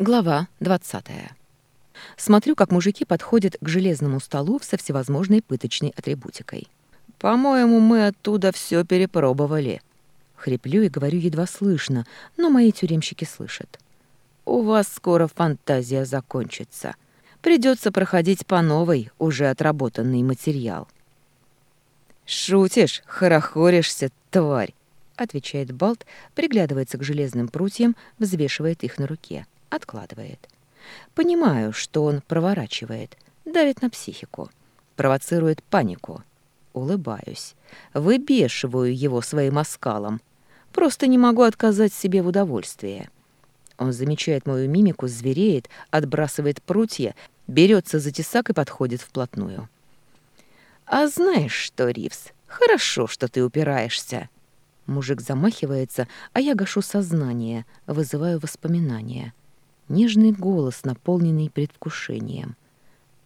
Глава 20. Смотрю, как мужики подходят к железному столу со всевозможной пыточной атрибутикой. «По-моему, мы оттуда все перепробовали». Хриплю и говорю едва слышно, но мои тюремщики слышат. «У вас скоро фантазия закончится. Придется проходить по новой, уже отработанный материал». «Шутишь, хорохоришься, тварь!» — отвечает Балт, приглядывается к железным прутьям, взвешивает их на руке. Откладывает. Понимаю, что он проворачивает, давит на психику, провоцирует панику. Улыбаюсь. Выбешиваю его своим оскалом. Просто не могу отказать себе в удовольствии. Он замечает мою мимику, звереет, отбрасывает прутья, берется за тесак и подходит вплотную. «А знаешь что, Ривз, хорошо, что ты упираешься». Мужик замахивается, а я гашу сознание, вызываю воспоминания. Нежный голос, наполненный предвкушением.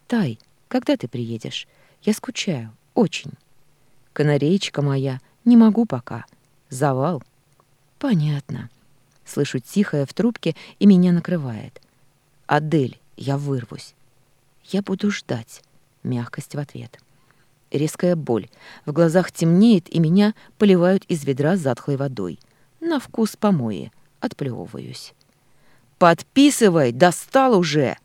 «Тай, когда ты приедешь? Я скучаю. Очень. Канареечка моя, не могу пока. Завал». «Понятно». Слышу тихое в трубке, и меня накрывает. «Адель, я вырвусь». «Я буду ждать». Мягкость в ответ. Резкая боль. В глазах темнеет, и меня поливают из ведра затхлой водой. На вкус помои. Отплевываюсь. «Подписывай! Достал уже!»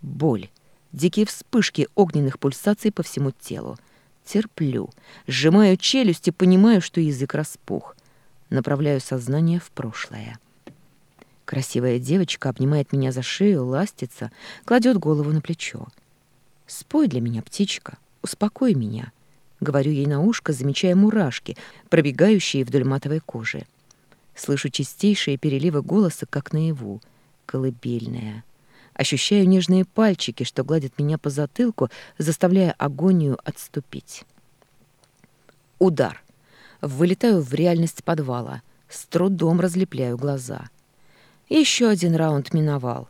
Боль. Дикие вспышки огненных пульсаций по всему телу. Терплю. Сжимаю челюсть и понимаю, что язык распух. Направляю сознание в прошлое. Красивая девочка обнимает меня за шею, ластится, кладет голову на плечо. «Спой для меня, птичка, успокой меня», — говорю ей на ушко, замечая мурашки, пробегающие вдоль матовой кожи. Слышу чистейшие переливы голоса, как наяву — колыбельная. Ощущаю нежные пальчики, что гладят меня по затылку, заставляя агонию отступить. Удар. Вылетаю в реальность подвала. С трудом разлепляю глаза. Еще один раунд миновал.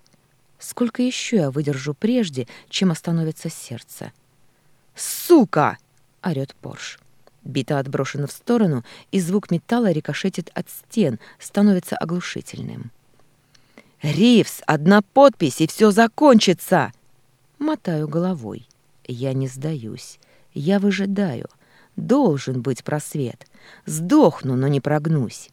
Сколько еще я выдержу прежде, чем остановится сердце? «Сука!» — орёт Порш. Бита отброшена в сторону, и звук металла рикошетит от стен, становится оглушительным. «Ривз, одна подпись, и все закончится!» Мотаю головой. Я не сдаюсь. Я выжидаю. Должен быть просвет. Сдохну, но не прогнусь.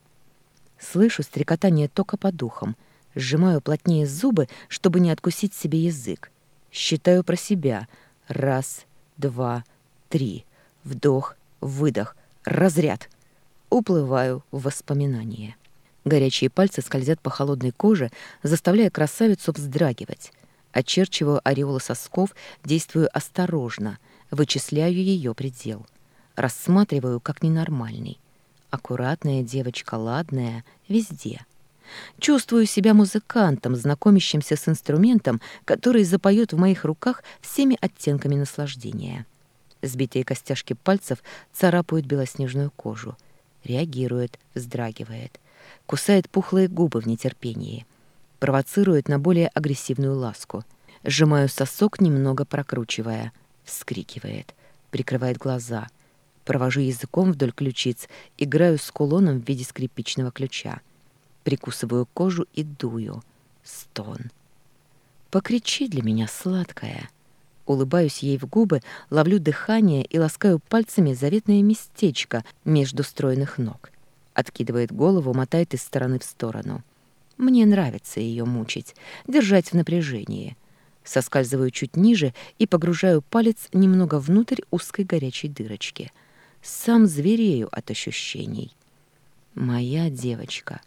Слышу стрекотание тока по духам. Сжимаю плотнее зубы, чтобы не откусить себе язык. Считаю про себя. Раз, два, три. Вдох, выдох, разряд. Уплываю в воспоминания. Горячие пальцы скользят по холодной коже, заставляя красавицу вздрагивать. Очерчиваю ореолы сосков, действую осторожно, вычисляю ее предел. Рассматриваю как ненормальный. Аккуратная девочка, ладная, везде. Чувствую себя музыкантом, знакомящимся с инструментом, который запоет в моих руках всеми оттенками наслаждения. Сбитые костяшки пальцев царапают белоснежную кожу. Реагирует, вздрагивает кусает пухлые губы в нетерпении, провоцирует на более агрессивную ласку. Сжимаю сосок, немного прокручивая. Вскрикивает, прикрывает глаза. Провожу языком вдоль ключиц, играю с кулоном в виде скрипичного ключа. Прикусываю кожу и дую. Стон. «Покричи для меня, сладкая!» Улыбаюсь ей в губы, ловлю дыхание и ласкаю пальцами заветное местечко между стройных ног. Откидывает голову, мотает из стороны в сторону. Мне нравится ее мучить, держать в напряжении. Соскальзываю чуть ниже и погружаю палец немного внутрь узкой горячей дырочки. Сам зверею от ощущений. Моя девочка,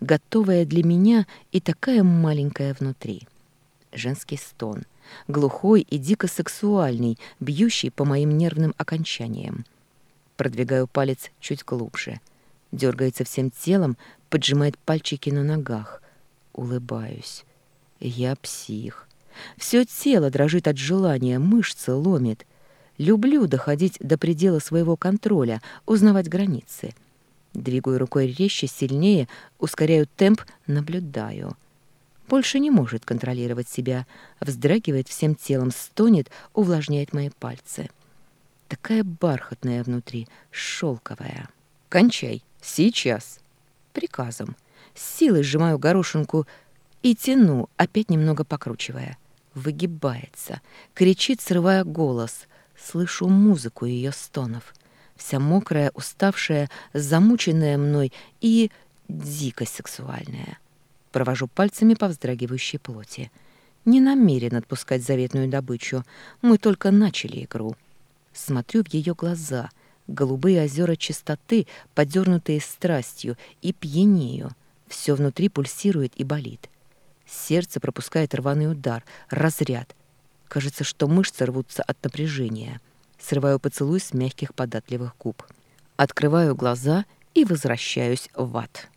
готовая для меня и такая маленькая внутри. Женский стон, глухой и дико сексуальный, бьющий по моим нервным окончаниям. Продвигаю палец чуть глубже — дергается всем телом, поджимает пальчики на ногах. Улыбаюсь. Я псих. Все тело дрожит от желания, мышцы ломит. Люблю доходить до предела своего контроля, узнавать границы. Двигаю рукой резче, сильнее, ускоряю темп, наблюдаю. Больше не может контролировать себя, вздрагивает всем телом, стонет, увлажняет мои пальцы. Такая бархатная внутри, шелковая. «Кончай!» Сейчас. Приказом. С силой сжимаю горошинку И тяну, опять немного покручивая. Выгибается, кричит, срывая голос. Слышу музыку ее стонов. Вся мокрая, уставшая, замученная мной и дико сексуальная. Провожу пальцами по вздрагивающей плоти. Не намерен отпускать заветную добычу. Мы только начали игру. Смотрю в ее глаза. Голубые озера чистоты, подернутые страстью, и пьянею. Все внутри пульсирует и болит. Сердце пропускает рваный удар, разряд. Кажется, что мышцы рвутся от напряжения. Срываю поцелуй с мягких податливых губ. Открываю глаза и возвращаюсь в ад.